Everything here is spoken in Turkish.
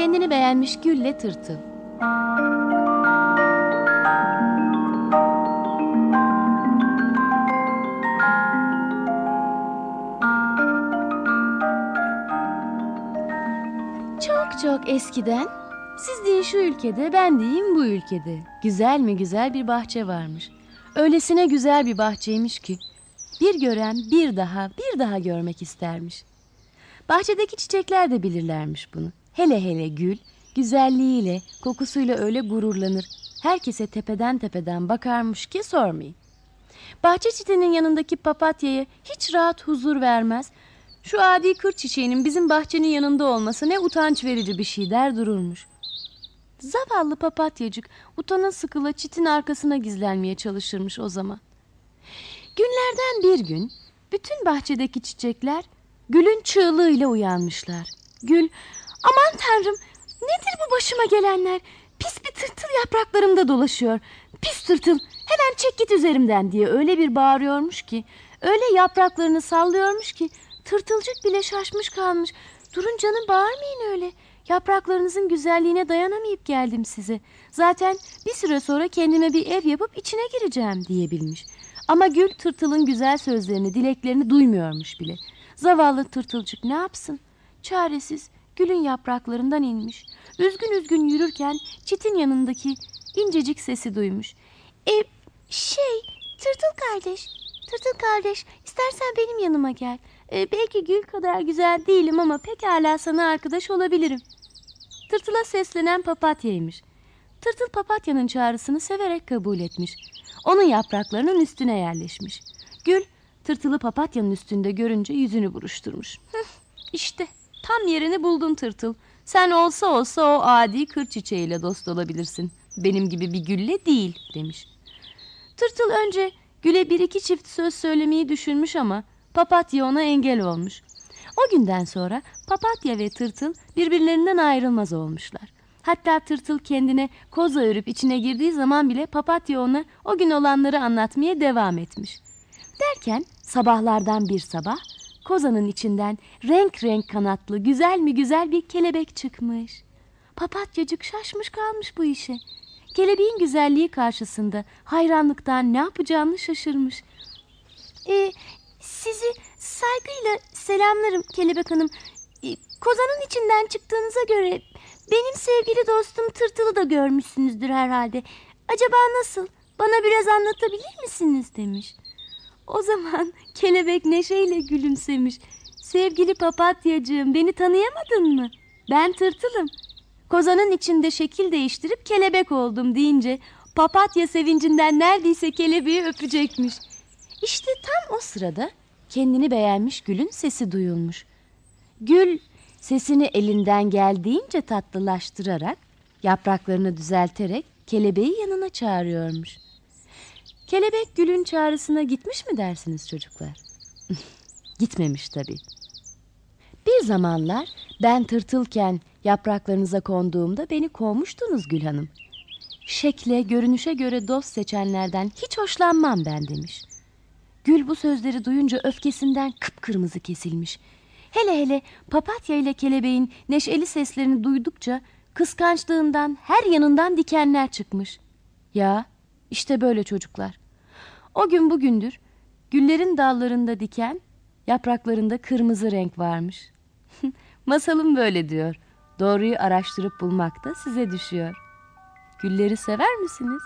Kendini beğenmiş gülle tırtıl. Çok çok eskiden siz deyin şu ülkede ben diyeyim bu ülkede güzel mi güzel bir bahçe varmış. Öylesine güzel bir bahçeymiş ki bir gören bir daha bir daha görmek istermiş. Bahçedeki çiçekler de bilirlermiş bunu. Hele hele gül güzelliğiyle kokusuyla öyle gururlanır. Herkese tepeden tepeden bakarmış ki sormayın. Bahçe çitinin yanındaki papatyaya hiç rahat huzur vermez. Şu adi kır çiçeğinin bizim bahçenin yanında olması ne utanç verici bir şey der dururmuş. Zavallı papatyacık utana sıkıla çitin arkasına gizlenmeye çalışırmış o zaman. Günlerden bir gün bütün bahçedeki çiçekler gülün çığlığıyla uyanmışlar. Gül aman tanrım nedir bu başıma gelenler? Pis bir tırtıl yapraklarımda dolaşıyor. Pis tırtıl hemen çek git üzerimden diye öyle bir bağırıyormuş ki öyle yapraklarını sallıyormuş ki tırtılcık bile şaşmış kalmış. Durun canım bağırmayın öyle. Yapraklarınızın güzelliğine dayanamayıp geldim size. Zaten bir süre sonra kendime bir ev yapıp içine gireceğim diyebilmiş. Ama gül tırtılın güzel sözlerini, dileklerini duymuyormuş bile. Zavallı tırtılcık ne yapsın? Çaresiz gülün yapraklarından inmiş. Üzgün üzgün yürürken çitin yanındaki incecik sesi duymuş. E, şey, tırtıl kardeş, tırtıl kardeş istersen benim yanıma gel. E, belki gül kadar güzel değilim ama pekala sana arkadaş olabilirim. Tırtıla seslenen papatyaymış. Tırtıl papatyanın çağrısını severek kabul etmiş. Onun yapraklarının üstüne yerleşmiş. Gül tırtılı papatyanın üstünde görünce yüzünü buruşturmuş. İşte tam yerini buldun tırtıl. Sen olsa olsa o adi kır çiçeğiyle dost olabilirsin. Benim gibi bir gülle değil demiş. Tırtıl önce güle bir iki çift söz söylemeyi düşünmüş ama papatya ona engel olmuş. O günden sonra papatya ve tırtıl birbirlerinden ayrılmaz olmuşlar. Hatta tırtıl kendine koza örüp içine girdiği zaman bile papatya ona o gün olanları anlatmaya devam etmiş. Derken sabahlardan bir sabah kozanın içinden renk renk kanatlı güzel mi güzel bir kelebek çıkmış. Papatyacık şaşmış kalmış bu işe. Kelebeğin güzelliği karşısında hayranlıktan ne yapacağını şaşırmış. E, sizi saygıyla selamlarım Kelebek Hanım. E, kozanın içinden çıktığınıza göre benim sevgili dostum Tırtıl'ı da görmüşsünüzdür herhalde. Acaba nasıl? Bana biraz anlatabilir misiniz demiş. O zaman kelebek neşeyle gülümsemiş. Sevgili papatyacığım beni tanıyamadın mı? Ben tırtılım. Kozanın içinde şekil değiştirip kelebek oldum deyince papatya sevincinden neredeyse kelebeği öpecekmiş. İşte tam o sırada kendini beğenmiş gülün sesi duyulmuş. Gül sesini elinden geldiğince tatlılaştırarak, yapraklarını düzelterek kelebeği yanına çağırıyormuş. Kelebek gülün çağrısına gitmiş mi dersiniz çocuklar? Gitmemiş tabii. Bir zamanlar ben tırtılken yapraklarınıza konduğumda beni kovmuştunuz Gül Hanım. Şekle, görünüşe göre dost seçenlerden hiç hoşlanmam ben demiş. Gül bu sözleri duyunca öfkesinden kıpkırmızı kesilmiş. Hele hele papatya ile kelebeğin neşeli seslerini duydukça kıskançlığından her yanından dikenler çıkmış. Ya işte böyle çocuklar. O gün bugündür güllerin dallarında diken, yapraklarında kırmızı renk varmış. Masalım böyle diyor. Doğruyu araştırıp bulmak da size düşüyor. Gülleri sever misiniz?